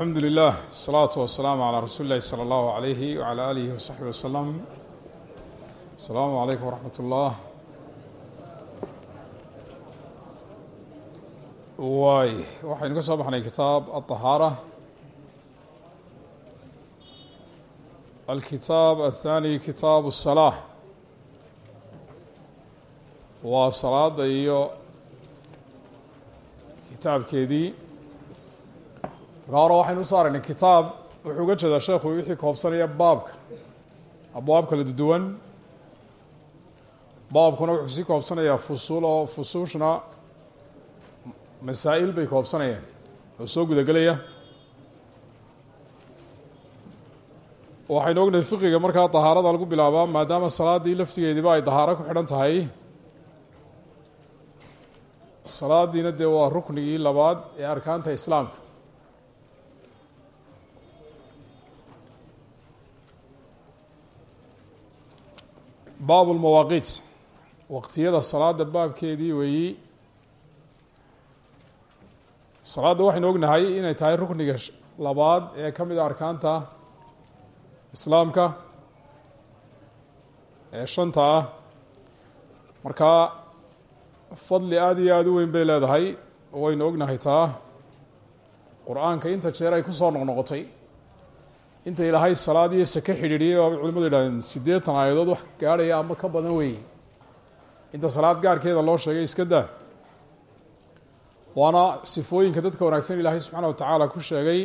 alxamdu lilah asalaatu wasalaamu calaa rasuuli illahi sala allahu alayhi wacala aalihi wasaxbi wasalam asalaamu calaykum waraxmat ullah waay waxaynu ka soo baxnay kitaab alطahaara alkitaab athani kitaabu الsalaa waa salaada iyo kitaabkeedii markaa hore waxaynu u soo aragnay kitaab. Wuxuu uga jeedaa sheekhu wixii koobsanaya baabka. Abwaab kala duwan. Baabkuna wuxuu sii koobsanayaa fusuul oo fusuushna masaa-il bay koobsanayaan. Oo soo gudagelaya. Waxaynu ognahay fiqiga markaa dahaarada lagu bilaabaa maadaama salaadii laftigeediba ay dahaaro ku xidhan tahay. Salaadiina dee waa ruknigii labaad ee arkaanta islaamka baab lmawaaqiit waqtiyada salaada baabkeedii weeyi. Salaadda waxaynu ognahay inay tahay rukniga labaad ee ka mid a arkaanta islaamka ee shanta ah. Markaa fadli aada iyo aada u weyn bay leedahay. Waynu ognahay taa. Qur'aanka inta jeer ay ku soo noqnoqotay inta ilaahay salaad iyo sake xidhiidhiyay baabay culimadu yidhahdeen siddeetan aayadood wax gaadhaya ama ka badan weeye inta salaad gaarkeeda loo sheegay iska daa. Waana sifooyinka dadka wanaagsan ilaahay subxaana wa tacaala ku sheegay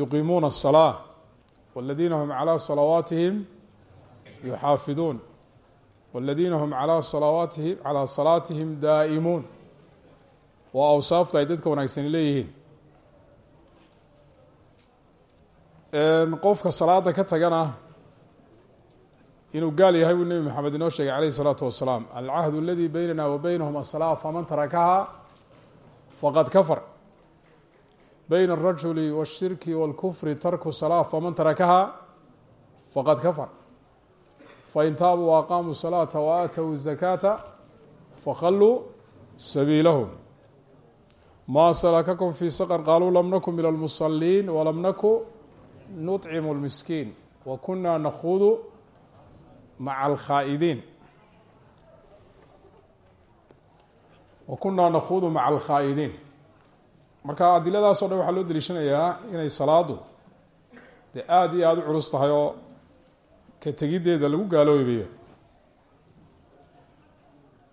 yuqiimuuna aلsalaa waladiina hum calaa salawaatihim yuxaafiduun. Waladiina hum alaa salawaatihim calaa salaatihim daa'imuun. Waa awsaafta ay dadka wanaagsani leeyihiin qofka salaada ka tagana inuu gaal yahay buu nebi maxamed inoo sheegay calayh isalaatu wasalaam alcahdu aladi beynana wa beynahum asalaa faman tarakaha faqad kafar. Beyna alrajuli waاshirki wاlkufri tarku salaa faman tarakaha faqad kafar. Fain taabuu waaqaamuu salaata waaatow zakaata fakhalluu sabiilahum maa salakakum fii saqar qaaluu lam naku min almusaliin walam naku nuطcimu اlmiskiin wa kunaa nakhuudu maca alkhaa'idiin wa kunaa nakhuudu maca alkhaa'idiin marka adiladaasoo dhan waxaa loo deliishanayaa inay salaadu dee aada iyo aada u culus tahay oo ka tegiddeeda lagu gaaloobayo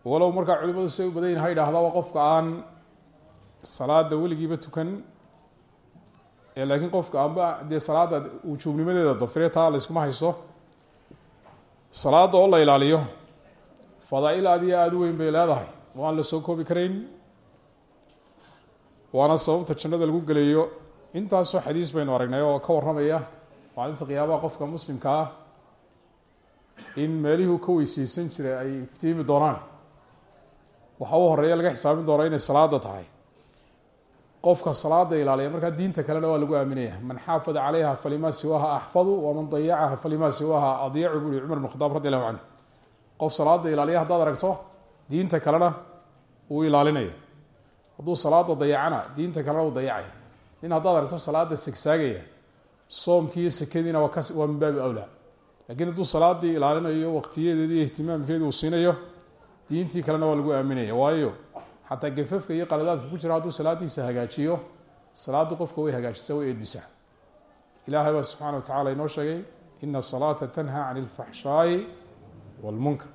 walow markaa culimadu siay u badan yihiin ha yidhaahdaa waa qofka aan salaada weligiiba tukan laakiin qofka amba dee salaada wujuubnimadeeda dafire taa layskuma haysto salaada oo la ilaaliyo fadaa-il aada iyo aada u weyn bay leedahay. Waan la soo koobi karayn waana sababta jannada lagu gelayo intaasoo xadiis baynu aragnay oo ka warramaya maalinta qiyaabaha qofka muslimka ah in meelihii u ka weyseysan jiray ay iftiimi doonaan. Waxa u horreeya laga xisaabin doonaa inay salaada tahay qofka salaada ilaaliya markaa diinta kalena waa lagu aaminaya. Man xaafada calayha falimaa siwaaha axfadu waman dayacaha falimaa siwaaha adyacu buri cumar bn khadaab radi allahu canhu qof salaada ilaaliya haddaad aragto diinta kalena uu ilaalinaya. Hadduu salaada dayacana diinta kalena uu dayacaya. Nin haddaad aragto salaada segsaagaya soomkii iyo waa ka waa min awlaa. Lakiin hadduu salaadii ilaalinayo waqtiyadeedi iyo uu siinayo diintii kalena waa lagu aaminaya. Waayo xataa gafafka iyo qaladaadka ku jira hadduu salaadiisa hagaajiyo salaaddu qofka way hagaajisa way edbisaa. Ilaahay baa subxaana wa tacala inoo sheegay ina asalaata tanha can ilfaxshaa'i walmunkar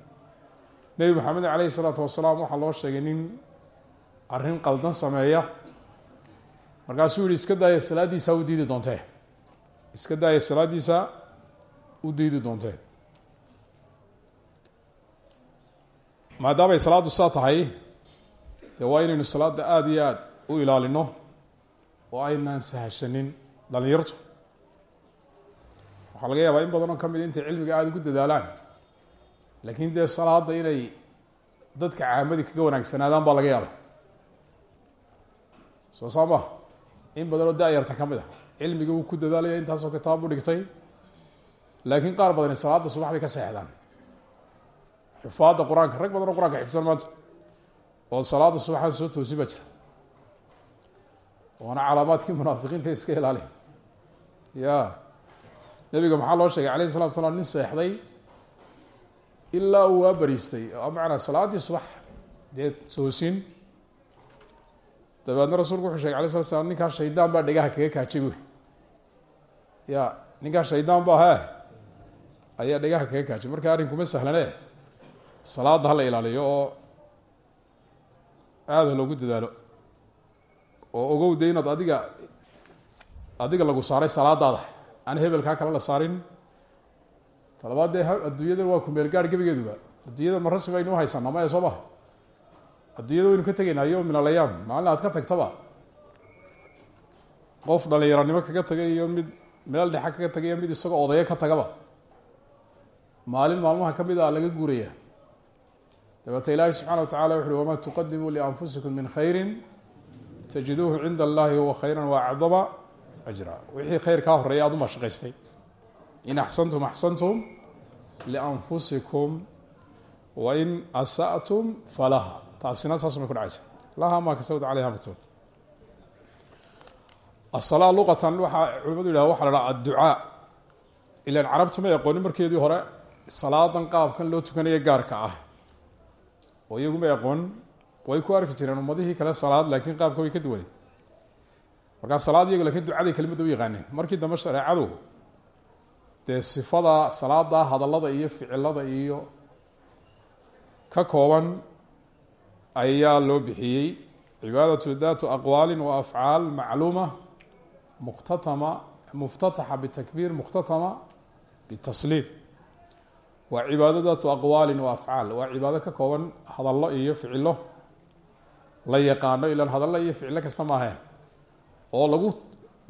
nebi maxamed caleyhi isalaatu wasalaam waxaa loo sheegay nin arrin qaldan sameeya. Markaasuu yihi iska daaya salaaddiisa u diidi doontee? Iska daaya salaaddiisa u diidi doontee? Maadaamay salaaddu saa tahay dee waa inaynu salaada aada iyo aada u ilaalino oo aynaan sahashanin dhalinyartu waxaa laga yaabaa in badan oo ka mid intay cilmiga aada ugu dadaalaan laakiin dee salaada inay dadka caamadii kaga wanaagsanaadaan baa laga yaaba soo saa ma in badan oo da-yarta ka mid a cilmiga wuu ku dadaalaya intaasoo kitaab u dhigtay laakiin qaar badani salaada subax bay ka seexdaan. Xufaadda qur'aanka rag badan oo qur'aanka xifsan maanta oo salaada subaxaa soo toosi baa jira. Waana calaamaadkii munaafiqiinta iska ilaali. Ya. Nebiga maxaa loo sheegay alayh salatu salaam nin seexday? Ilaa uu waa bariistay. Macnaa salaaddii subax. Dee toosin dabeedna rasuulku wuxuu shegay alay slat slam ninkaa shaydaan baa dhegaha kaga kaajay buuri ya. Ninkaa shaydaan ba he ayaa dhegaha kaga kaajay. Marka arrinkuma sahlane salaada hala ilaaliyo oo aada loogu dadaalo. Oo ogow de inaad adiga adiga lagu saaray salaadaada aan hebelkaa kale la saarin. Talabaad dee adduunyadan waa kumeel gaar gebigeeduba. Adduunyada ma rasmi baynu uhaysanaa maya soo maha adduunyada waynu ka tegaynaayo min alayaam maalin aad ka tagtaba. Qof dhalinyaranimo kaga tagay iyo mid meel dhexa kaga tagay iyo mid isagoo odayo ka tagaba. Maalin maalmaha ka mid a laga guuraya dabeete ilaahi subxana wa tacala wuxu uhi wamaa tuqadimuu lianfusikum min khayri tajiduuhu cinda allahi huwa khayra waacdama ajra. Wixii khayr kaa horreeya aad uma shaqaystay in axsantum axsantum lianfusikum wain asatum falaha. Taasina saas may ku dhacaysa laha ma kasabad aleyha ma kasabad. Asalaa luqatan waxaa culimadu yidhah waxa la dhaha adducaa. Ilan carabtu may aqoonin markeedii hore salaadan qaabkan loo tukanaya gaarka ah oo iyagu may aqoon way ku arki jireen ummadihii kale salaad laakiin qaabka way ka duwanay markaa salaad iyago lakiin ducaday kelimadda u yaqaaneen markii dambe shareecadu dee sifada salaada hadallada iyo ficilada iyo ka kooban ayaa loo bixiyey cibaadatu datu aqwaali wa afcaal macluuma muqtatama muftataxa bitakbiir mukhtatama bitasliim waa cibaado datu aqwaali wa afcaal. Waa cibaado ka kooban hadallo iyo ficilo la yaqaano ilan hadallo iyo ficilo kasta maahe oo lagu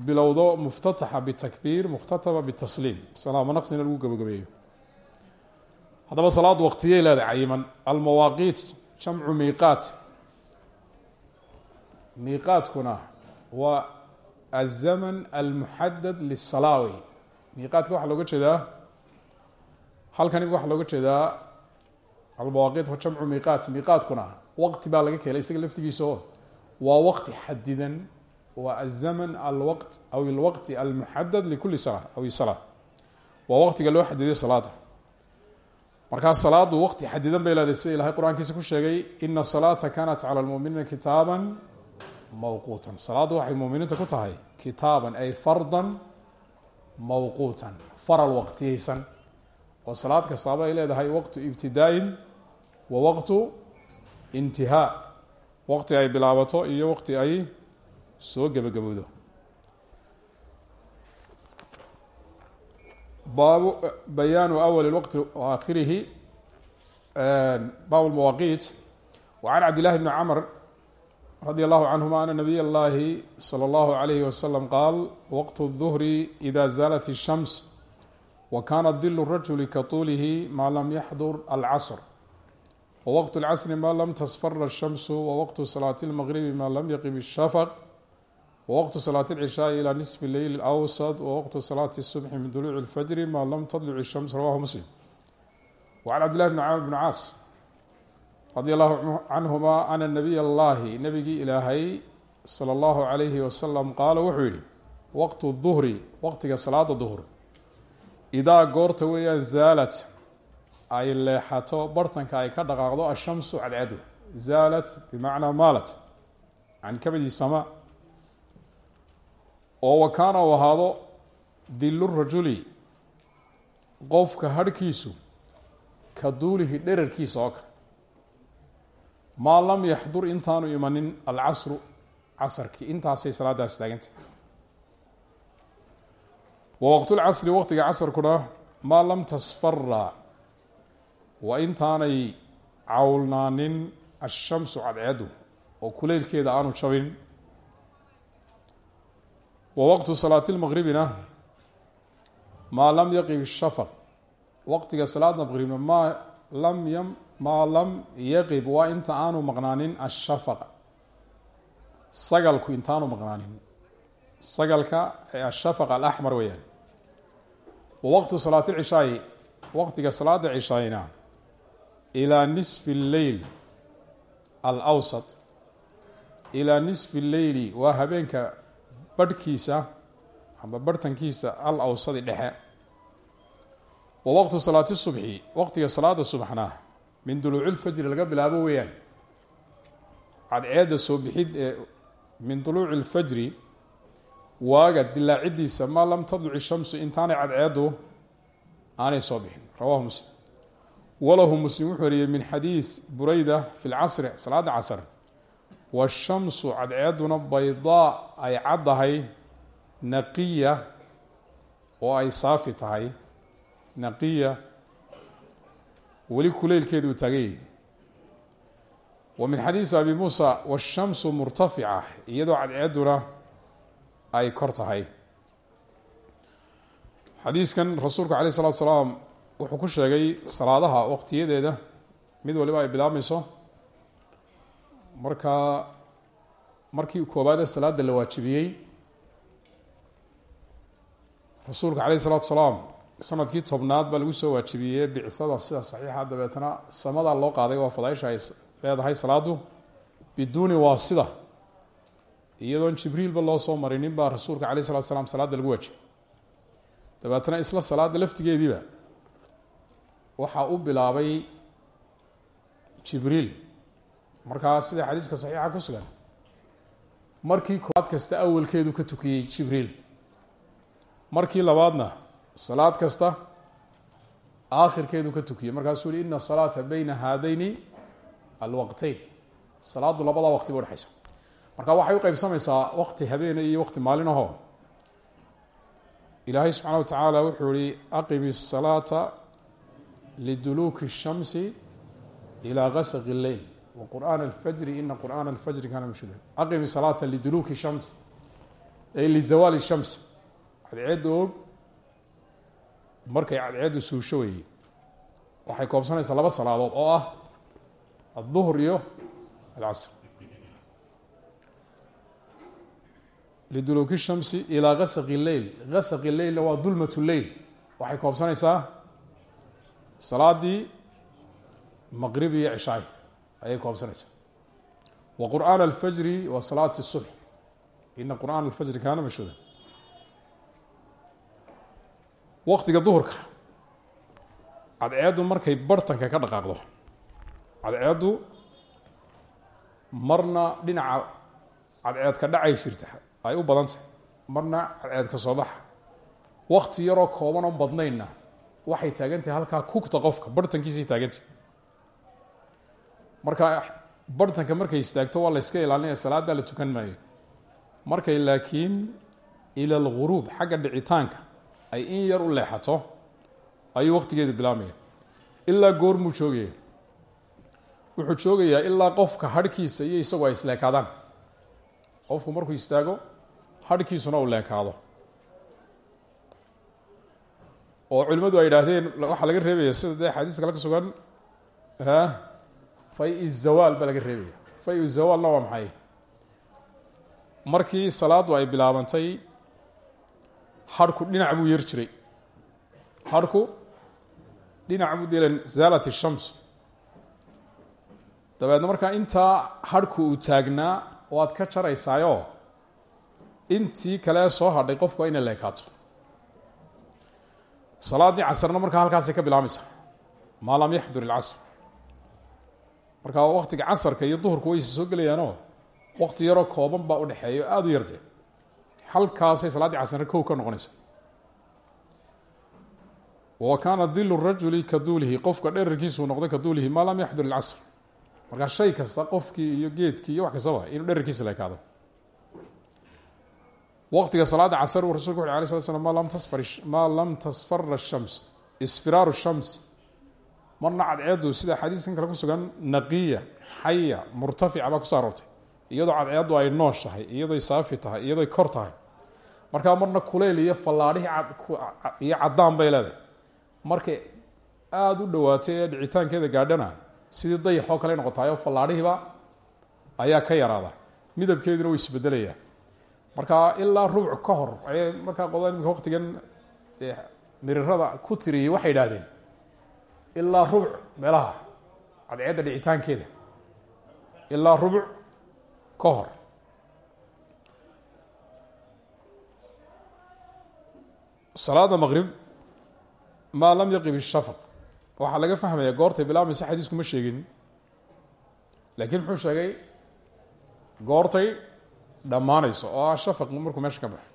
bilowdo muftataxa bitakbiir mukhtatama bitasliim. Salaamo naqsina lagu gabagabeeyo. Haddaba salaad waqtiyay leedahay cayiman. Almawaaqiit jamcu miiqaat. Miiqaatkuna waa aلzaman almuxadad liلsalaa wey miiqaatka waxaa looga jeedaa halkan waxaa looga jeedaa almawaaqiit wa jamcu miiqaat miiqaatkuna waqti baa laga keenay isaga laftigiisa oo waa waqti xadidan waa aلzaman alwaqt aw اlwaqti almuxadad likuli salaa aw salaa waa waqtiga loo xadiday salaada markaa salaadu waqti xadidan bay leedahay sida ilahay qur'aankiisa ku sheegay ina salaata kanat cala lmuminiina kitaaba mawquutan. Salaaddu waxay muminiinta ku tahay kitaaban ay fardan mawquutan faral waqtiyeysan oo salaad kastaaba ay leedahay waqtu ibtidaa-in wa waqtu intihaa waqti ay bilaabato iyo waqti ay soo gebagabowdo baabu bayaanu awali waqti waakhirihi baab lmawaaqiit wacan cabd llahi bni camr radi allahu canhuma ana nabiy اllahi salى اllahu alayhi wasalam qaal waqt الظuhri ida zaalat الshams wa kana dilu rajuli katuulihi ma lam yaxdur alcasr wawaqt اlcasri ma lam tasfara الshamsu wawaqtu salaati اlmagribi ma lam yaqib الshafq wwaqtu salaati اlcishaai ilى nisfi leyl اlawsad wawaqtu salaati الsubxi min duluuci اlfajri ma lam tadluc الshams rawahu muslim wacan cabdillahi bni camr bni caas radi allahu canhuma ana nabiy allahi nabigii ilaahay salى اllahu alayhi wasalam qaala wuxuu yihi waqtu duhri waqtiga salaada duhr idaa goorta weeyaan zaalat ay leexato bartanka ay ka dhaqaaqdo ashamsu cadceedu zaalat bimacnaa maalat. Can kabadi sama. Oo wa kaana uu ahaado dilu rajuli qofka harhkiisu ka duulihi dherarkiisa oo kale. Maa lam yaxdur intaanu imanin alcasru casarkii. Intaasay salaadaas taagantah wa waqtulcasri waqtiga casarkuna maa lam tasfara waa intaanay cawlnaanin ashamsu cadceedu oo kuleylkeeda aanu jabin. Wa waqtu salaati lmaqribina maa lam yaqib shafaq waqtiga salaada maqribna maa lam ym maa lam yaqib waa inta aanu maqnaanin ashafaq sagalku intaanu maqnaanin sagalka ee ashafaq alaxmar weeyaan. Wa waqtu salaati lcishaai waqtiga salaada cishaayna ilaa nisfi lleyl alawsat. Ilaa nisfi leyli waa habeenka barhkiisa amba barhtankiisa al awsadi dhexe. Wa waqtu salaati subxi waqtiga salaada subaxna min duluuci lfajri laga bilaabo weeyaan. Cadceedda soo bixid ee min duluuci lfajri waaga dilaacidiisa maa lam tadluci shamsu intaanay cadceeddu aanay soo bixin. Rawahu muslim. Walahu muslim wuxuu wariyey min xadiis bureyda fi lcasri salaada casr. Washamsu cadceedduna baydaa ay caddahay naqiya oo ay saafi tahay. Naqiya weli kuleylkeedu uu taaganyay wa min xadiisi abi muusa washamsu murtafica iyadoo cadceedduna ay kor tahay. Xadiiskan rasuulku alayh isalatu salaam wuxuu ku sheegay salaadaha waqtiyadeeda mid waliba ay bilaabmayso. Markaa markii koobaadee salaada la waajibiyey rasuulka alayh isalatu salaam sannadkii tobnaad baa lagu soo waajibiyey bicsada sida saxiixa dabeetana samadaa loo qaaday waa fadaaisha ay leedahay salaadu biduuni waasida iyadoon jibriilba loo soo marinin baa rasuulka alayh salatu salaam salaada lagu waajibiyey dabeetana isla salaada laftigeediiba waxaa u bilaabay jibriil. Markaa sida xadiiska saxiixa ku sugan markii koobaad kasta awalkeedu ka tukiyey jibriil. Markii labaadna salaad kasta aakhirkeedu ka tukiyey. Markaasuu yihi ina salaata bayna haadayni alwaqteyn salaadu labada waqti ba udhexaysa marka waxay u qeybsamaysaa waqti habeene iyo waqti maalin aho ilaahay subxaana wa tacaala wuxuu yihi aqimi الsalaata liduluuki الshamsi ilى gasaqi اleyl waqur'aan اlfajri ina qur'aana اlfajri kana mashhuuda aqimi salaata liduluuki الshamsi ay lizawaali الshams cadceedda og markay cadceeddu suusho weeye waxay koobsanaysaa laba salaadood oo ah alduhr iyo alcasr liduluuki shamsi ilaa gasaqi leyl gasaqi leylna waa dulmat leyl waxay koobsanaysaa salaadii maqrib iyo cishaay ayay koobsanaysaa wa qur'aan alfajri wa salaati subx ina qur'aan alfajri kaana mashhuuda waqtiga duhurka cadceeddu markay bartanka ka dhaqaaqdo cadceeddu marna dhinaca cadceed ka dhacay jirta ay u badantah marna cadceed ka soo baxa wakti yaroo kooban oo badnaynna waxay taagantahay halkaa kugta qofka bartankiisay taagantahy marka bartanka markay istaagto waa la yska ilaalinaya salaaddaa la tukan maayo. Markay laakiin ila alguruub xagga dhicitaanka ay in yar u leexato ayuu waqtigeedu bilaabmaya. Ilaa goormuu joogaya wuxuu joogayaa ilaa qofka harhkiisa iyo isagu ay isleekaadaan qofku markuu istaago harhkiisuna uu leekaado. Oo culimmadu ay yidhaahdeen waxaa laga reebaya sida dee xadiiska kale ka sugan fay zawaal baa laga reebaya. Fay zawaalna waa maxay? Markii salaaddu ay bilaabantay harhku dhinac buu yar jiray. Harhku dhinac buu delan zaalat shams dabeedna markaa intaa harhku uu taagnaa waad ka jaraysaayoo intii kale soo hadhay qofku waa inay leekaato. Salaaddii casrna markaa halkaasay ka bilaamaysaa maa lam yaxdur ilcasr markaa waqtiga casarka iyo duhurku wayse soo gelayaanoo waqti yaroo kooban baa udhexeeya o aada u yardee halkaasay salaaddii casrna kow ka noqonaysa. Wa kaana dilu rajuli ka duulihi qofka dherarkiisuu noqday ka duulihi maa lam yaxdur ilcasr markaa shay kasta qofkii iyo geedkii iyo wax kastaba inuu dherarkiisa leekaado waqtiga salaada casr uu rasulku wuxu alay slat slam ma lam tasfar maa lam tasfara shams isfiraaru shams marna cadceeddu sida xadiiskan kale ku sugan naqiya xaya murtafica baa kuso aroortay. Iyadoo cadceeddu ay nooshahay iyadoy saafi tahay iyadoy kor tahay. Markaa marna kuleyl iyo fallaadhihii iyo caddaan bay leedahay. Markay aada u dhawaatay ee dhicitaankeeda gaadhana sidii dayaxoo kale noqotaayoo fallaadhihiiba ayaa ka yaraada. Midabkeeduna way isbedelayaa marka ilaa rubc ka hor ayay markaa qodada imika waktigan mirirada ku tiriyey waxay idhahdeen ilaa rubc meelaha cadceedda dhicitaankeeda ilaa rubc ka hor. Salaada maqrib maa lam yaqib ishafaq waxaa laga fahmayaa goortay bilaabmaysa xadiisku ma sheegin. Laakiin muxuu sheegay goortay dhammaanayso oo ah shafaq markuu meesha ka baxo.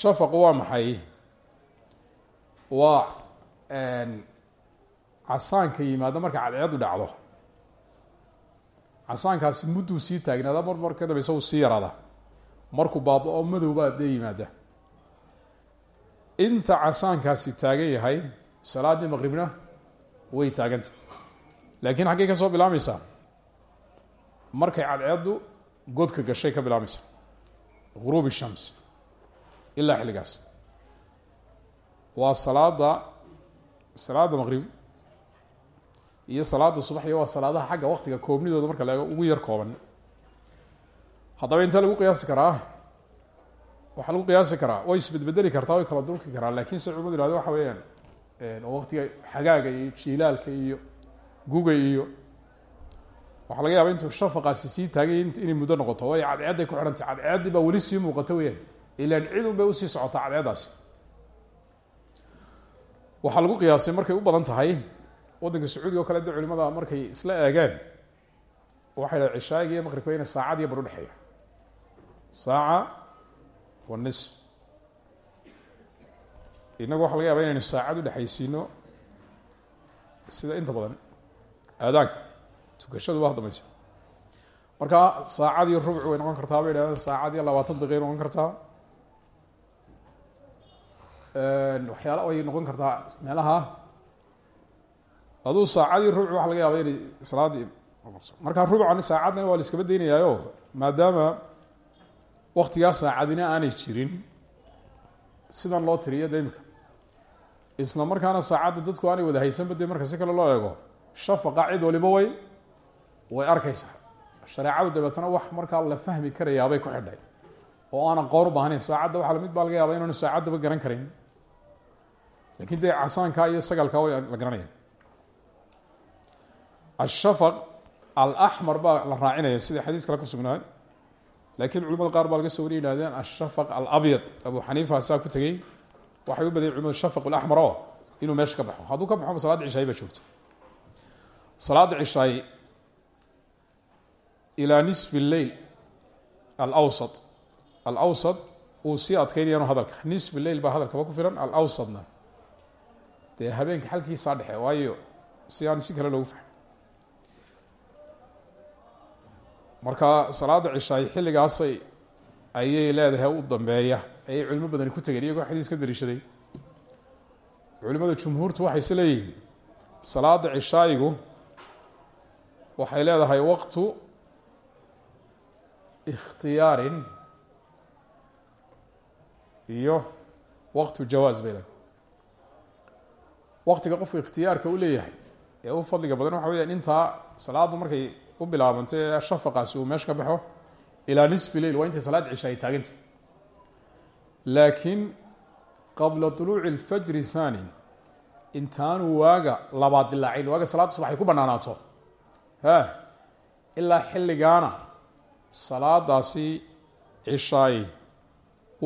Shafaqu waa maxay? Waa casaanka yimaado marka cadceedu dhacdo. Casaankaasi mudduu sii taagnaada mar mar ka dambeysa uu sii yaraada markuu baaba-o madowbaa dee yimaada. Inta casaankaasi taagan yahay salaaddii maqribna way taaganta laakiin xaggey ka soo bilaabmaysaa. Markay cadceeddu godka gashay ka bilaabmaysa ghuruub ishams ilaa xilligaas. Waa salaada salaada maqrib iyo salaada subaxiyo waa salaadaha xagga waktiga koobnidooda marka la ugu yar kooban. Haddaba intee lagu qiyaasi karaa waxaa lagu qiyaasi karaa way isbedbedeli kartaa way kala durki karaa laakiin se culimadu ihahdo waxa weeyaan oo waktiga xagaaga iyo jiilaalka iyo guga iyo waxaa laga yaaba intuu shafaqaasi sii taagay inay muddo noqoto waayo cadceedday ku xidhantay cadceeddii baa weli sii muuqata weyaan ilaan cidun bay u sii socotaa cadceeddaasi. Waxaa lagu qiyaasay markay u badan tahay waddanka sacuudiga o kale de culimada markay isla eegeen waxay dhaha cishaayiga iyo maqribka ina saacad iyo bar udhexeeya saaca wa nisf. Inagu waxa laga yaba inaynu saacad udhexaysiino sida inta badan. Aadaanka tukashadu waa dambayso marka saacad iyo rubc way noqon kartaa bay dhahdeen saacad iyo labaatan daqiiqay noqon kartaa. Waxyaala way noqon kartaa meelaha. Aduu saacadii rubc waxa laga yaaba inay salaadii markaa rubcan saacadna waa la iskaba daynayaayo maadaama waktigaa saacadina aanay jirin sidan loo tiriyo de imika isla markaana saacadda dadku aanay wada haysanba dee marka si kale loo eego shafaqa cid waliba way way arkaysaa. Shareecadu dabeetana wax markaa la fahmi karayaabay ku xidhay. Oo aan aqoon u baahnayn saacadda waxaa la mid baa laga yaaba inaanu saacaddaba garan karin. Lakin dee casaanka iyo sagalka way la garanaya ashafaq alaxmar baa la raacinaya sida xadiis kale ku sugnaay laakiin culimada qaar baa laga soo wariy yihahdeen ashafaq alabyad. Abu xaniifa saa ku tegey waxay u badayeen culimadu shafaq alaxmar oo inuu meesha ka baxo. Hadduu ka baxo salaadda cishaay baa joogta salaada cishaay ilaa nisfi lleil alawsat. Alawsat uu sii adkeynayanu hadalka. Nisfi lleil baa hadalkaba ku filan alawsatna. Dee habeenka xalkiisaa dhexe waayo si aan si kale loogu fahmo marka salaada cishaay xilligaasay ayay leedahay u dambeeya. Ayay culimo badani ku tegeen iyagoo xadiis ka dariishaday. Culimada jumhuurtu waxay is leeyihiin salaada cishaayigu waxay leedahay waqtu ikhtiyaarin iyo waqtu jawaaz bay leedahay waqtiga qofku ikhtiyaarka u leeyahay ee u fadliga badan waxa weyaan intaa salaaddu markay u bilaabantay ee shafaqaasi uu meesha ka baxo ilaa nisfi leil waa intay salaad cisha ay taagantay laakiin qabla طuluuci اlfajri sani intaanu waaga labaad dilaacin waaga salaadda subax ku banaanaato ha ilaa xilligaana salaadaasi cishaay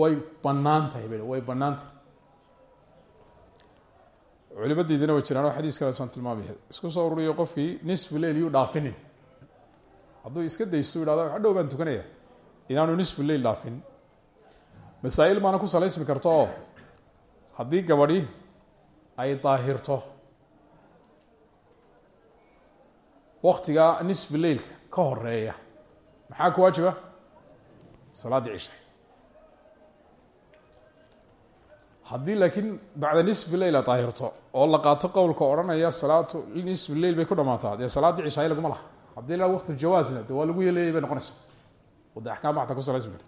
way bannaan tahay ba way bannaan tahay culimadiidina way jiraan oo xadiis kalesan tilmaamaya isku soo ururiyo qofkii nisfu leil yuu dhaafinin. Hadduu iska daysto yidhahdo hadhow baan tukanaya. Inaanu nisfu leil dhaafin. Masaa-il baana ku salaysmi karta oo haddii gabadhi ay daahirto. Waktiga nisfu leilka ka horreeya maxaa ku waajiba? Salaaddii cisha haddii laakiin bacda nisfi leil a daahirto oo la qaato qowlka odhanaya salaatu nisfu leil bay ku dhamaataa dee salaaddii cishaay laguma laha. Haddii la waqti jawaasna de waa lagu yeeleeyay bay noqonaysa oo axkaam waxta ku salaysmi karta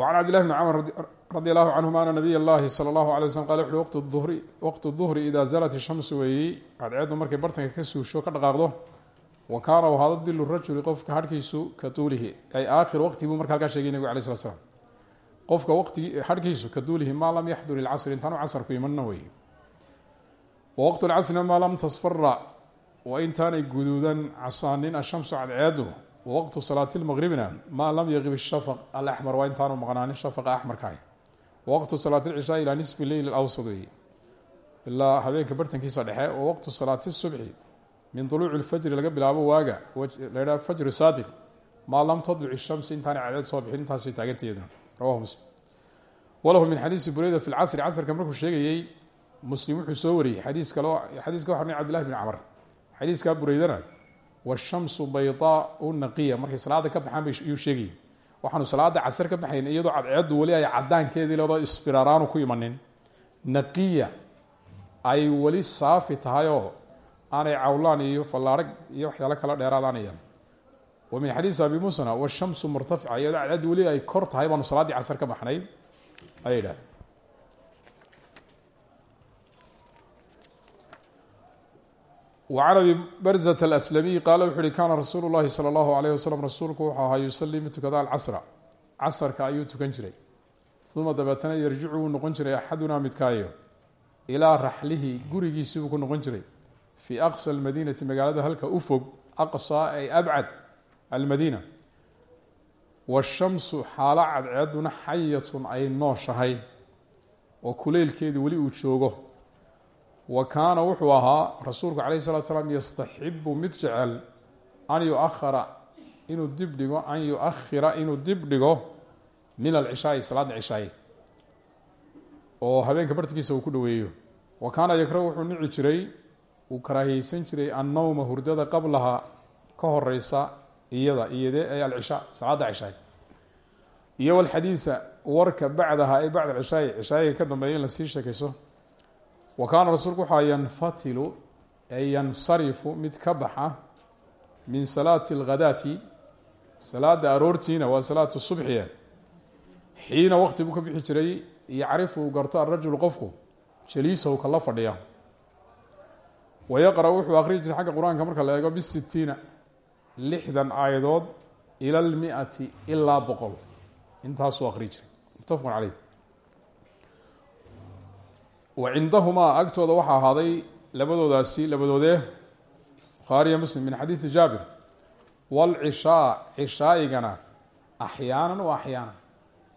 wcan cabdillahi bni camr radi allahu canhuma ana nabiy llahi sala allahu alay waslm qala wuxu uhi waqtu uhri waqtu duhri idaa zalat ishamsu weeyey cadceeddu markay bartanka ka suusho ka dhaqaaqdo wa kaana u hada dilu rajuli qofka harhkiisu ka tuulihi ay aakhir waqti buu marka halkaa sheegay nebigu alay slat slam qofka waqti harhkiisu ka duulihi maa lam yaxdur ilcasri intaanu casarku imanna wey wawaqtu lcasri maa lam tasfara wa guduudan casaanin ashamsu cadceeddu waqtu salaati lmaqribina maa lam yaqib shafaq alaxmar waa intaanu maqnaanin shafaqa axmarka ah waqtu salaati lcishaa ilaa nisfi leyl awsad wey ilaa habeenka bartankiisa dhexe wa waqtu salaati subxi min duluuci lfajri laga bilaabo waaga la ydhaha fajri saadiq maa lam tadluc shamsi intaana cadeed soo bixin intaasay taagantaheeduna rawahu muslim walahu min xadiisi bureyda fi lcasri casrka markuu sheegayey muslim wuxuu soo wariyey xadiis kale xadiiska waxa nin cabdillahi bn camr xadiiskaa bureydana washamsu baydaau naqiya markay salaada ka baxaan bayuu sheegayay waxaanu salaada casar ka baxayn iyadoo cadceedu weli ay cadaankeedii leedoo isfiraaraanu ku imanin naqiya ay weli saafi tahayoo aanay cawlaan iyo fallaarag iyo waxyaalo kala dheeraadaanayaan wa min xadiisi abi muusana washamsu murtafica iyadoo cadceedu weli ay kor tahay baanu salaaddii casar ka baxnay ayay idhahdeen wcan abi barzat aslamiy qaala wuxu uhi kaana rasuulu llahi sala allahu alayh wasalam rasuulku wuxuu ahaa yusallimu tukada alcasra casarka ayuu tukan jiray uma dabeetana yarjicu wuu noqon jiray axadunaa midkaayo ilaa raxlihi gurigiisii buu ku noqon jiray fii aqsa almadiinati magaalada halka u fog aqsaa ay abcad almadiina washamsu xaalo cadceeduna xayatun ay nooshahay oo kuleylkeedu weli uu joogo wa kaana wuxuu ahaa rasuulku calayh salatu salaam yastaxibu mid jecel an yuahara inuu dib dhigo an yu-ahira inuu dib dhigo min alcishaai salaada cishaaye oo habeenka bartkiisa uu ku dhoweeyo wa kaana yakrahu wuxuu nici jiray uu karaahiyeysan jiray annowma hurdada qablaha ka horeysa iyada iyadee ay alcishaa salaada cishaay iyo walxadiisa warka bacdaha ay bacda alcishaai cishaayiga ka dambeeya in la sii sheekayso wa kaana rasuulku waxaa yanfatilu ay yansarifu mid ka baxa min salaati alghadaati salaada aroortiina waa salaatu subxiya xiina waqti buu ka bixi jiray yacrifu uu garto arajulu qofku jaliisahu kala fadhiya. Wa yaqra wuxuu akhriyi jiray xagga qur'aanka marka la eego bisitiina lixdan aayadood ila almiati ilaa boqol. Intaasuu akhriyi jiray. Muttafaqun caleyh wa cindahumaa agtooda waxaa ahaaday labadoodaasi labadoodee bukhaariya muslim min xadiisi jaabir. Waalcishaa cishaa'igana axyaanan wa axyaanan.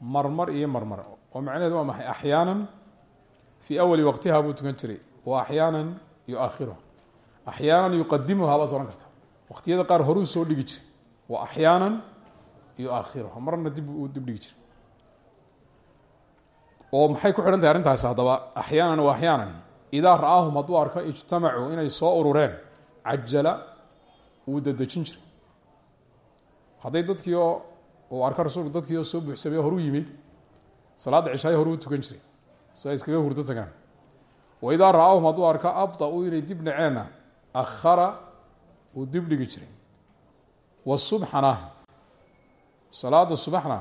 Marmar iyo marmar. Oo macnaheedu waa maxay? Axyaanan fii awali waqtiha buu tukan jiray. Wa axyaanan yu-akhiruha axyaanan yuqadimuha baad ohan karta. Waqtiyada qaar horuu soo dhigi jiray. Wa axyaanan yu-akhiruha marna dib dib dhigi jiray oo maxay ku xidhan tahay arrintaasi haddaba? Axyaanan wa axyaanan idaa ra'aahum hadduu arko ijtamacuu inay soo urureen cajala wuu dadejin jiray. Hadday dadkii oo uu arko rasuulku dadkii oo soo buuxsamay horuu yimid salaadda cishaayo horuu tukan jiray si iskaga hurdo tagaan. Wa idaa ra'aahum hadduu arko abda-u inay dib dhaceenna akhara uu dib dhigi jiray. Wa subxana salaada subaxna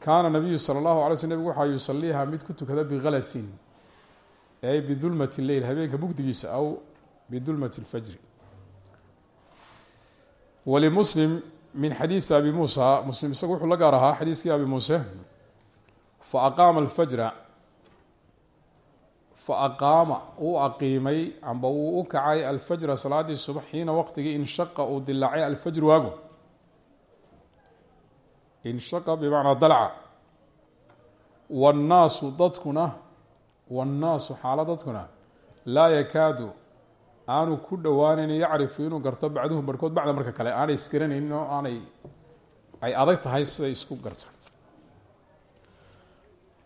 kaana nabiyu sala allahu alay sl nebigu waxaa yusaliiha mid ku tukada bikhalasin ay bidulmati leyl habeenka mugdigiisa aw bidulmati اlfajri walimuslim min xadiisi abi muusa muslim isagu wuxuu la gaar ahaa xadiiskii abi muuse faaqaama alfajra fa aqaama uu aqiimay amba uu u kacay alfajra salaadii subax xiina waqtigii inshaqa uu dilaacay alfajru waagu inshaqa bimacnaa dalca. Wannaasu dadkuna wannaasu xaalo dadkuna laa yakaadu aanu ku dhowaaneyn yacrifu inuu garto bacduhum barhkood bacda marka kale aanay isgaranaynin oo aanay ay adag tahay siday isku garta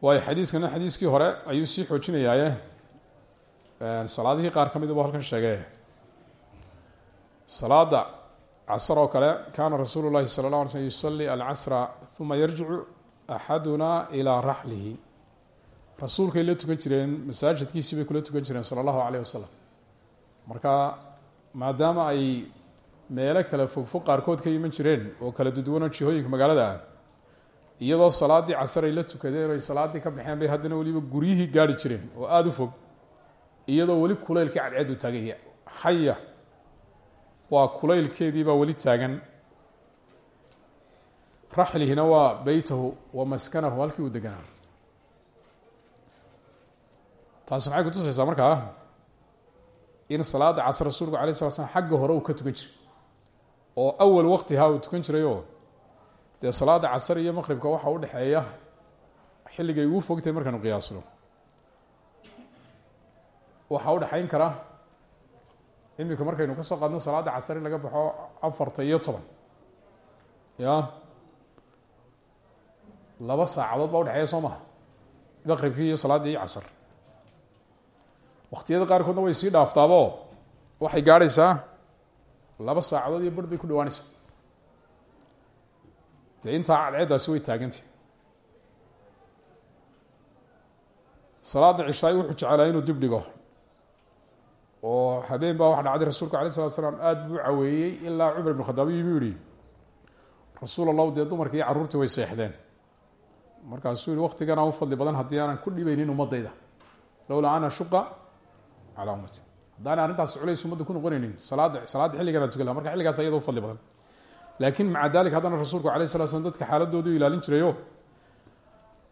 waayo xadiiskana xadiiskii hore ayuu sii xoojinayaaye. Salaadihii qaar ka mid buu halkan sheegay. Salaada casr oo kale kaana rasuulu llahi sala la alay slm yusalii alcasra uma yarjicu axaduna ilaa raxlihi. Rasuulkay la tukan jireen masaajidkiisii bay kula tukan jireen sala allahu alayh wasalam marka maadaama ay meelo kale fogfog qaarkood ka iman jireen oo kala duduwanoo jihooyinka magaalada ah iyadoo salaadii casar ay la tukadeen ay salaaddii ka baxeen bay haddana weliba guryihii gaari jireen oo aada u fog iyadoo weli kulaylkii cadceedu taaganya xaya waa kulaylkeedii baa weli taagan. Raxlihina waa beytahu wa maskanahu halkii uu deganaa. Taasi maxay kutusaysaa markaa in salaada casr rasuulku alay sala slam xagga hore uu ka tukan jiray. Oo awal waqtihaa uu tukan jirayoo dee salaada casar iyo maqribka waxaa udhexeeya xilligay ugu fogtahay markaanu qiyaasno. Waxaa udhexayn kara imika markaynu ka soo qaadno salaada casar laga baxo afarta iyo toban. Ya? Laba saacadood baa udhexeeya soo maha. Maqribkii iyo salaaddii casar. Waqtiyada qaarkoodna way sii dhaaftaabo waxay gaadhaysaa laba saacadood iyo bar bay ku dhawaanaysaa dee intaa cadceeddaasi way taagantay salaada cishaay wuxuu jeclaa inuu dib dhigo oo habeen baa waxa dhacday rasuulku alay salatu slaam aada buu caweeyey ilaa cumar ibn khadaab yimi yihi rasuul allahu dee dumarkii carruurtii way seexdeen. Markaasuu yihi waktiganaa u fadli badan haddii aanan ku dhibaynin ummadayda lowlaa ana shuqa calaa ummati haddaana arrintaas culays ummadda ku noqonaynin salaada salaadda xilligan aan marka xilligaas ayada u fadli badan. Laakiin maca dalik haddana rasuulku alayh slat dadka xaaladoodu ilaalin jirayo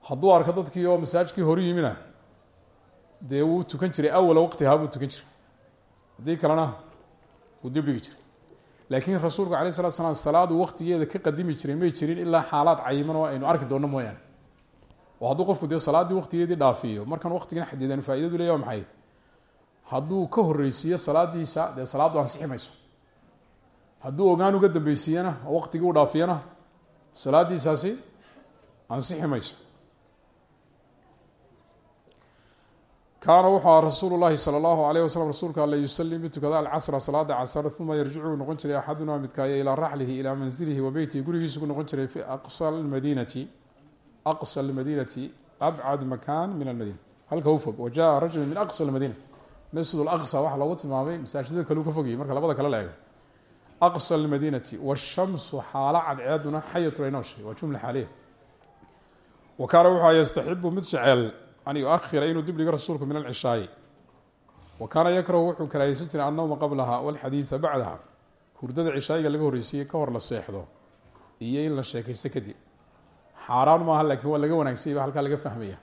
hadduu arko dadkii oo masaajkii horu yimina dee tukan jiray awala waqtihaa buu tukan jiray haddii kalena wuu dib dhigi jiray. Laakiin rasuulku alayh salatu slam salaadu waqtigeeda ka qadimi jiray may jirin ilaa xaalaad cayiman oo aynu arki doonno mooyaane. Oo hadduu qofku dee salaaddii waqtigeedii dhaafiyo markaan waqtigan xadidan faaidadu leya wa maxay? Hadduu ka horreysiiyo salaadiisa dee salaaddu ansixi mayso. Hadduu ogaan uga dambeysiiyana oo waqtigii u dhaafiyana salaadiisaasi ansixi mayso kaana wuxuu aha rasuulu llahi sala allahu alayh wasalam rasuulka alla yusalim mid tukada alcasra salaada casr uma yarjicu noqon jiray axadunaa midkaayo ilaa raxlihi ilaa manzilihi wa beytihi gurigiisu ku noqon jiray fi aqsa lmadinati aqsa lmadinati abcad makan min almadina halka u fog wa jaa rajulu min aqsa lmadina masjid laqsa waxaa loogu tilmaamay masaajidada kale u ka fogayay marka labada kale la eego. Aqsa lmadinati washamsu xaalo cadceeduna xayatun ay nooshay waa jumla xaaliya. Wa kaana wuxuu yastaxibu mid jeceel an yuahira inuu dib dhigo rasuulku min alcishaayi. Wa kaana yakrahu wuxuu karaahaysan jiray annowma qablaha walxadiida bacdaha. Hurdada cishaayiga laga horreysiiyey ka hor la seexdo iyo in la sheekaysto kadib. Xaaraan maaha laakiin waa laga wanaagsanyay ba halkaa laga fahmaya.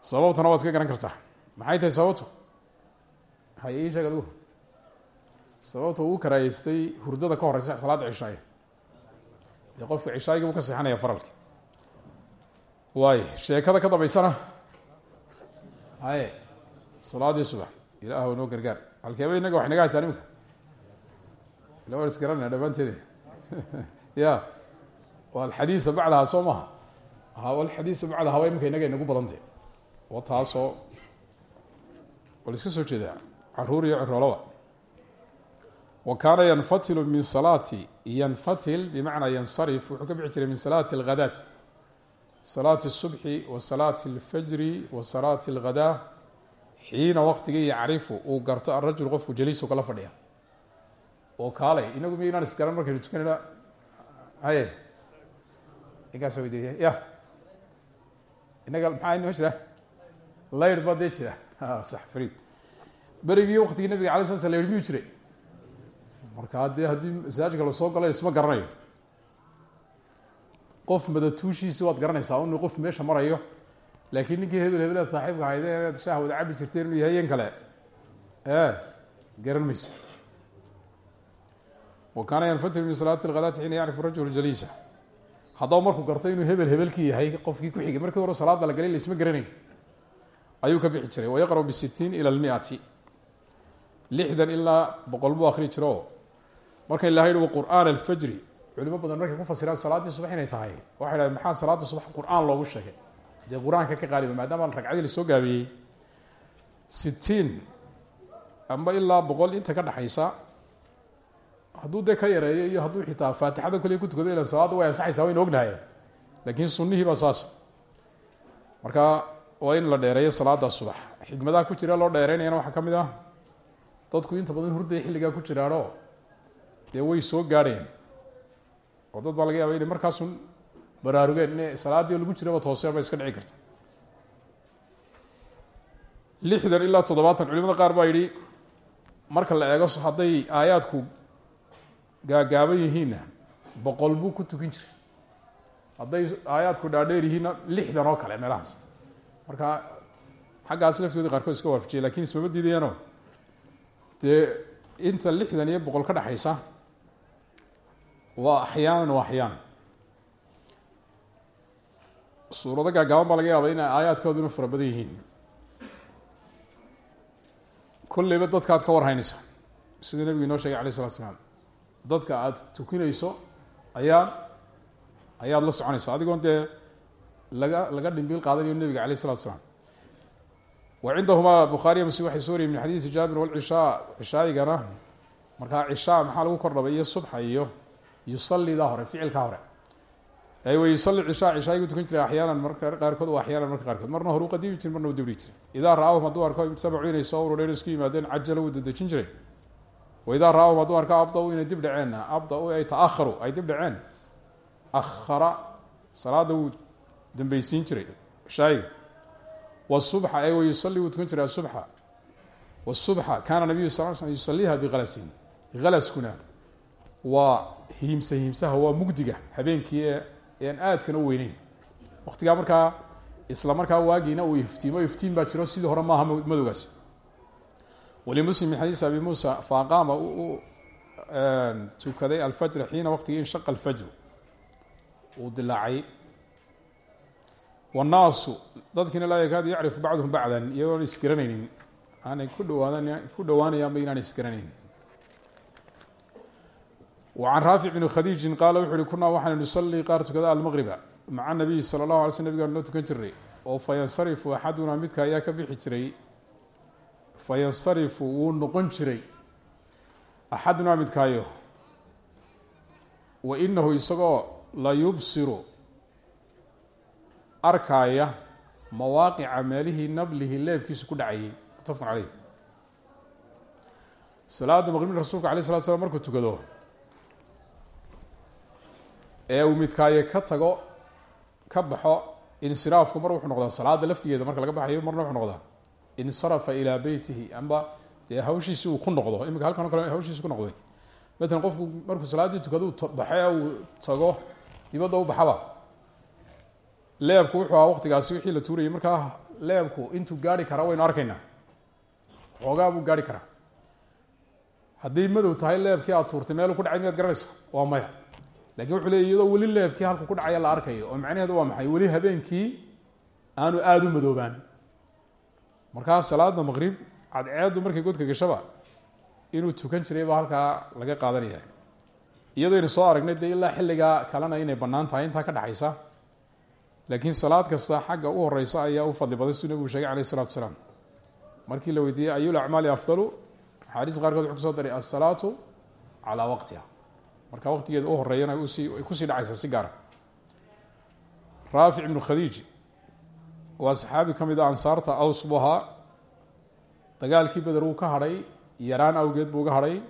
Sababtana waad iska garan kartaa. Maxay tahay sababtu? Haye ii sheeg uu karaayeystay hurdada ka horeysa salaada cishaaya dee qofka cishaayiga buu ka seexanaya faralki waay sheekada ka dambeysana haye salaadii subax. Ilaah noo gargaar. Halkeeba inaga wax naga haystaan imika ila waan isgaranaya dhamaanteed ya alxadiisa bacdaha soo maha alxadiisa bacdaha waa imika inaga inagu badantee oo taasoo wal iska soo jeeda carruur iyo ciroolaba wa. Kaana yanfatilu min salaati. Yanfatil bimacnaa yansarif. Wuxuu ka bixi jiray min salaati alghadaat salaati الsubxi wa salaati اlfajri wa salaati اlghadaa xiina waqtigii yacrifu uu garto arajul qofku jaliisu kala fadhiya oo kaalay inagu miynaan isgaran markaynu tukanayna haye ninkaasa weydiiya ya inaga maxaa inoo jira layr baa dee jira sax fariid berigii waqtigii nabiga alay sla sl layr miyuu jiray marka dee haddii masaajidka lasoo galo isma garanayo qof madatuushiisi waad garanaysaa inu qof meesha marayo. Laakiin ninkii hebel hebeleed saaxiibka hayde inaad shaah wada cabi jirteen inuu yahay yan kale. E garan maysa. Wa kaana yanfatil min salaati lghadaati xiina yacrifu rajulu jaliisa haddaba markuu garto inuu hebel hebelkii yahay qofkii ku xigay markii hore salaada la galay laisma garanayn. Ayuu ka bixi jiray wayaqra'u bisitiin ila lmiati lixdan ilaa boqol buu akri jiro. Marka ilaha yihi waqur'aan alfajri culimo badan markay ku fasiraan salaaddii subax inay tahay waxay dhahdeen maxaa salaada subax qur'aan loogu sheegay? Dee qur'aanka ka qaaliba maadaama ragcadii la soo gaabiyey sitiin amba ilaa boqol inta ka dhexaysa hadduu dee ka yareeyo iyo hadduu xitaa faatixada kaliya ku tukado ilan salaadda way ansaxaysaa waynu ognahay. Laakiin sunnihii baa marka waa in la dheereeyo salaada subax. Xikmadaha ku jira loo dheereynayana waxaa ka mid ah dadku inta badan hurday xilligaa ku jiraanoo dee way soo gaadhayaan oo dad baa laga yaaba inay markaasun baraarugeen in salaaddii lagu jiraba tooseen iska dhici karta. lixdan ilaa toddobaatan culimada qaar baa yidhi marka la eego hadday aayaadku gaagaaban yihiinna boqol buu ku tukin jiray. Hadday aayaadku dhaadheer yihiinna lixdan oo kale meelahaas. Marka xaggaas laftoodii qaarkood iska waafajiyay laakiin ismama diidayaano dee inta lixdan iyo boqol ka dhexaysa waa axyaanan wa axyaanan suurado gaagaaban baa laga yaaba in aayaadkooduna fara badan yihiin. Kolleyba dadkaad ka warhaynaysa siduu nebigu inoo sheegay alayh isalatu slaam dadka aada tukinayso ayaad ayaad la soconaysa adigoon dee laga laga dhimbiil qaadanayo nebiga alayh isalatu slaam wa cindahumaa bukhaariya muslim waxay soo wariyey min xadiisi jaabir walcishaa cishaayigana markaa cishaa maxaa lagu kordhabay? Iyo subxa iyo yusalidaa hore ficilkaa hore. Wa yusali cishaa cishaayigu tukan jiray axyaanan marka qaarkood waa axyaanan marka qaarkood. Marna horu qadiimi jiri marna u dibdhigi jiray. Idaa ra'ahum hadduu arko imtabacuu inay soo urureen isku yimaadeen cajala wuu jiray. Wa idaa ra'ahum hadduu arko abda-u inay dib dhaceenna abda-u ay ta-aharu ay dib dhaceen. Ahara salaada wuu dambeysiin jiray cishaayiga wsubxa ay wayusali wuu tukan jiray asubxa wsubxa kaana nabiyu sal sl yusaliiha bikhalasin khalaskuna waa hiimsa hiimsaha waa mugdiga habeenkii ee ean aadkana u weyneyn. Waqtigaa markaa isla markaa waagiina uu iftiimo iftiin baa jiro sidii hore maaha madowgaasi walimuslim min xadiis abi muusa faaqaama u tukaday alfajra xiina waqtigii inshaqa alfajru uu dilaacay. Wannaasu dadkiina laa yakaadu yacrifu bacduhum bacdan iyagoon isgaranaynin aanay ku dhawaadan ku dhawaanayaanba inaanay isgaranayn an raafic bn khadiijin qaala wuxu uhi kunaa waxaan nusalii qaar tukada almaqriba maca nabiyi sala allah alay sl nabiganu la tukan jiray oo fayansarifu axadunaa midka ayaa ka bixi jiray fayansarifu wuu noqon jiray axadunaa midkaayo wa inahu isagoo la yubsiru arkaaya mawaaqica meelihii nablihi leebkiisu ku dhacayay muttafaqun caleyh salaada maqribin rasuulka alay markuu tukado ee uu midkaaye ka tago ka baxo insiraafku mar wuxuu noqdaa salaada laftigeeda marka laga baxayo marna wuxuu noqdaa insarafa ilaa beytihi amba dee hawshiisi uu ku noqdo imika halkan o kale hawshiisi ku noqday. Matalan qofku markuu salaaddii tukado baxe uu tago dibadda u baxaba. Leebku wuxuu ahaa wixii la tuurayay markaa leebku intuu gaari karaa waynu arkaynaa. Xoogaa buu gaari karaa. Hadday madow tahay leebkii aad tuurtay meelu ku dhacay miyaad garanaysa waa maya laakiin wuxuu leey iyadoo weli leebkii halku ku dhacaya la arkayo oo macnaheedu waa maxay? Weli habeenkii aanu aada u madoobaan. Markaa salaada maqrib cadceeddu markay godka gashaba inuu tukan jiray baa halkaa laga qaadanaya. Iyadooynu soo aragnay dee ilaa xilligaa kalena inay bannaan tahay intaa ka dhexaysa laakiin salaad kasta xagga u horeysa ayaa u fadli badan siduu nebigu sheegay alayh isalatu wasalaam. Markii la weydiiyey ayul acmaali afdalu? Axaadiis qaarkood wuxuu ku soo daray asalaatu calaa waqtiha marka waqtigeeda u horeeyana ay ku sii dhacaysaa si gaara ah. raafic ibnu khadiij waa saxaabi ka mid a ansaarta aws dagaalkii beder uu ka hadhay yaraan awgeed buu uga hadhay.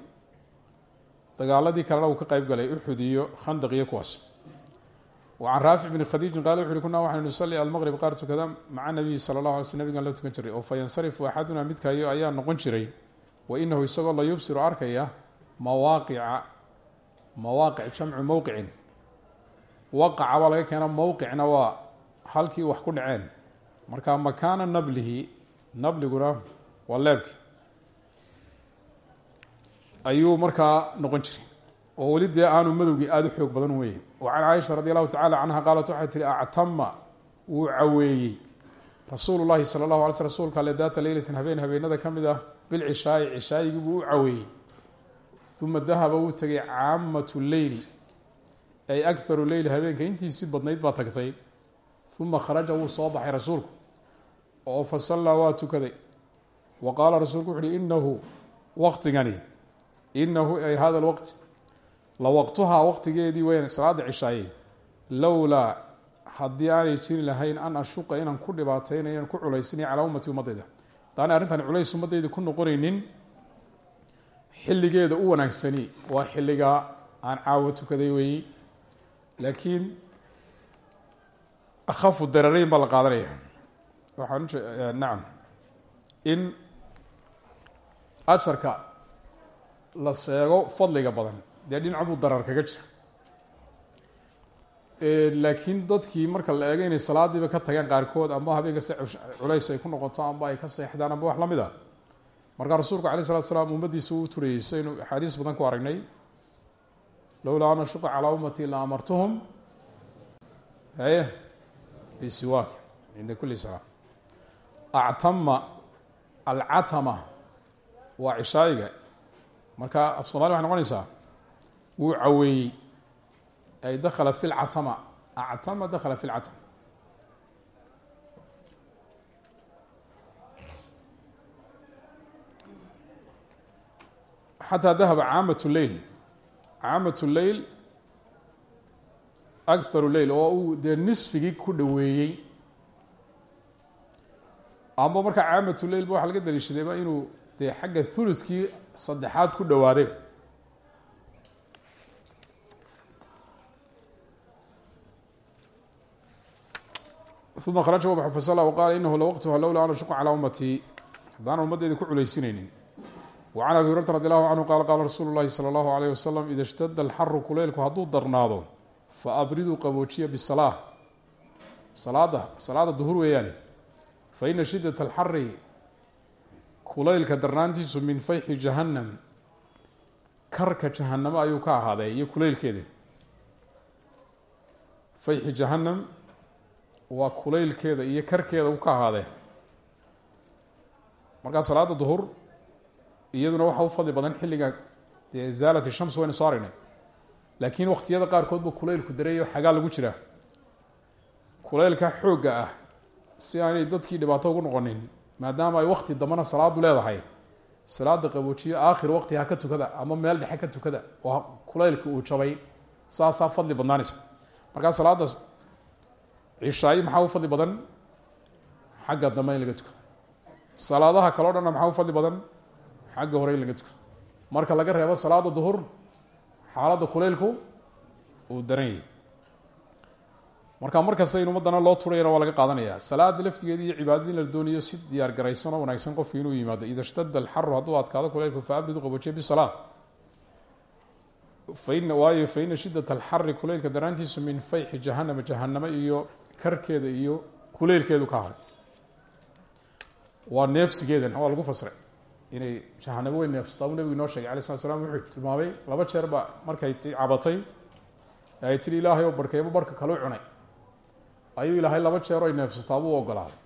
Dagaaladii kalena uu ka qayb galay uxud iyo khandaq iyo kuwaas. Wa can raafic bni khadiijin qaale wuxu uhi kuna waxaynu nusalli almaqrib qaar tukada maca nabiyi sala allah alay sl nabigan la tukan jiray oo fa yansarifu axaduna midkayo ayaa noqon jiray wa inahu isagoo la yubsiru arkaya mawaaqica mawaaqic jamcu mowqicin waqaca baa laga keena mowqicna waa halkii wax ku dhaceen. Marka makaana nablihi nabliguna waa leebki. Ayuu markaa noqon jiray. Oo weli dee aanu madowgii aada u xoog badan weyn wa can caaisha radi allahu tacala canha qaalat waxay tihi actama wuu caweeyey. Rasuulu llahi sala allahu alay sl rsulka ale daata leylatin habeen habeenada ka mid ah bilcishaayi cishaayigii buu u caweeyey uma dahaba wuu tegay caamatu leyli ay akharu leyli habeenka intiisii badnayd baa tagtay. Uma kharaja wuu soo baxay rasuulku. Oo fa sallaa waa tukaday. Wa qaala rasuulku wuxu uhi inahu waqtigani. Inahu ay hada lwaqti la waqtuhaa waqtigeedii weyn salaada cishaaye lowlaa haddii aanay jiri lahayn an ashuqa inaan ku dhibaataynayo ku culaysinay calaa ummati ummadayda. Hadaanay arrintan culays ummadayda ku noqonaynin xilligeeda u wanaagsani waa xilligaa aan caawo tukaday weeyi. Laakiin akhafu dararayn baa la qaadanaya. Waxaan nacam. In ajarka la seego fadliga badan dee dhinac buu darar kaga jira. Laakiin dadkii marka la eego inay salaadiiba ka tageen qaarkood amba habeenka se culays ay ku noqoto amba ay ka seexdaan amba wax la mid a markaa rasuulku alay slatu slaam ummaddiisa uu turayey saynu axaadiis badan ku aragnay lowlaa ana shuqa calaa ummati la amartuhum haye bisiwaak cinda kuli salaa actama alcatama waa cishaayiga. Marka af somali waxay noqonaysaa wuu caweeyey ay dakala fi lcatama actama dakala fi lcatama xataa dahaba caamat leyl caamat leyl akharu leyl oo uu dee nisfigii ku dhoweeyey amba markaa caamat leyl ba waxaa laga daliishadayba inuu dee xagga thuluskii saddexaad ku dhowaaday uma kharaja wabx fasla wqaala inahu lawaqtuha lowlaa ana shuqa calaa ummatii haddaan ummaddeeda ku culaysinaynin wacan abi hurayrata radi allahu canhu qaala qaala rasuulu llahi sala allahu alayh wasalam ida shtada alxaru kuleylku hadduu darnaado fa abriduu qaboojiya bisalaa salaada salaada duhur weeyaane fa ina shidat alxari kulaylka darnaantiisu min fayxi jahannam karka jahanamo ayuu ka ahaaday iyo kulaylkeeda fayxi jahannam waa kulaylkeeda iyo karkeeda u ka ahaadee markaa salaada duhur iyaduna waxa u fadli badan xilliga zaalat shams waynu soo aragnay laakiin waqtiyada qaarkood ba kulaylku dareeyo xagaa lagu jiraa kulaylka xoogga ah si aanay dadkii dhibaato ugu noqonin maadaama ay wakti dambana salaadu leedahay. Salaada qaboojiyo aakhir waqti ha ka tukada ama meel dhexe ka tukada oo kulaylka uu jabay. Saasaa fadli badnaanaysa. Markaa salaada cishaayi maxaa u fadli badan? Xagga dambe in laga tukado salaadaha kaleo dhanna maxaa u fadli badan xagga hore in laga tukado marka laga reebo salaada duhur xaaladda kuleylku uu daran yahay. Marka markasta in ummadana loo turayana waa laga qaadanaya. Salaada laftigeeda iyo cibaadada in la doonayo si diyaar garaysan oo wanaagsan qofku inuu yimaado. Ida shtada alxaru hadduu adkaado kuleylku fa abridu qaboojiya bisalaa fain waayo fa ina shidat alxari kuleylka daraantiisu min fayxi jahanama jahanamo iyo karkeeda iyo kuleylkeedu ka haray waa neefsigeedan waa lagu fasray inay jahanamo way neefsataa buu nabigu inoo sheegay alay slat slam wuxuu tilmaamay laba jeer ba markay ti cabatay ay tiri ilaahay oo barhkeeba barhka kalu cunay. Ayuu ilaahay laba jeer ay neefsataa buu ogolaaday.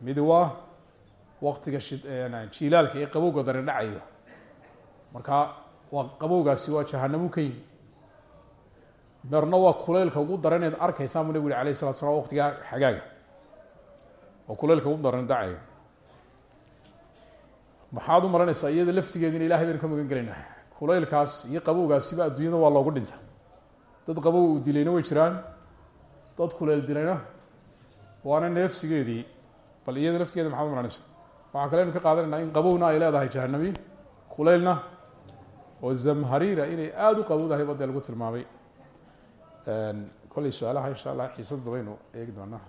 Midi waa waqtiga jiilaalka ee qabowga dare dhacayo. Marka waa qabowgaasi waa jahanamo ka meerna waa kuleylka ugu daraneed arkaysaa buu nabigu yhi alayh salatu slam xagaaga. Oo kuleylka ugu daran dacayo maxaad u maranaysaa iyada laftigeeda in ilahay baynu ka magan gelayna kulaylkaas iyo qabowgaasiba adduunyada waa loogu dhinta. Dad qabow uu dilayna way jiraan. Dad kuleyl dilayna waana neefsigeedii. Bal iyada laftigeeda maxaad u maranaysaa? Waxaa kaleynu ka qaadanaynaa in qabowna ay leedahay jahanami kuleylna oo zamhariira inay aada u qabowdahay ba lagu tilmaamay. Kolley su'aalaha insha allah xiisada baynu eegi doonaa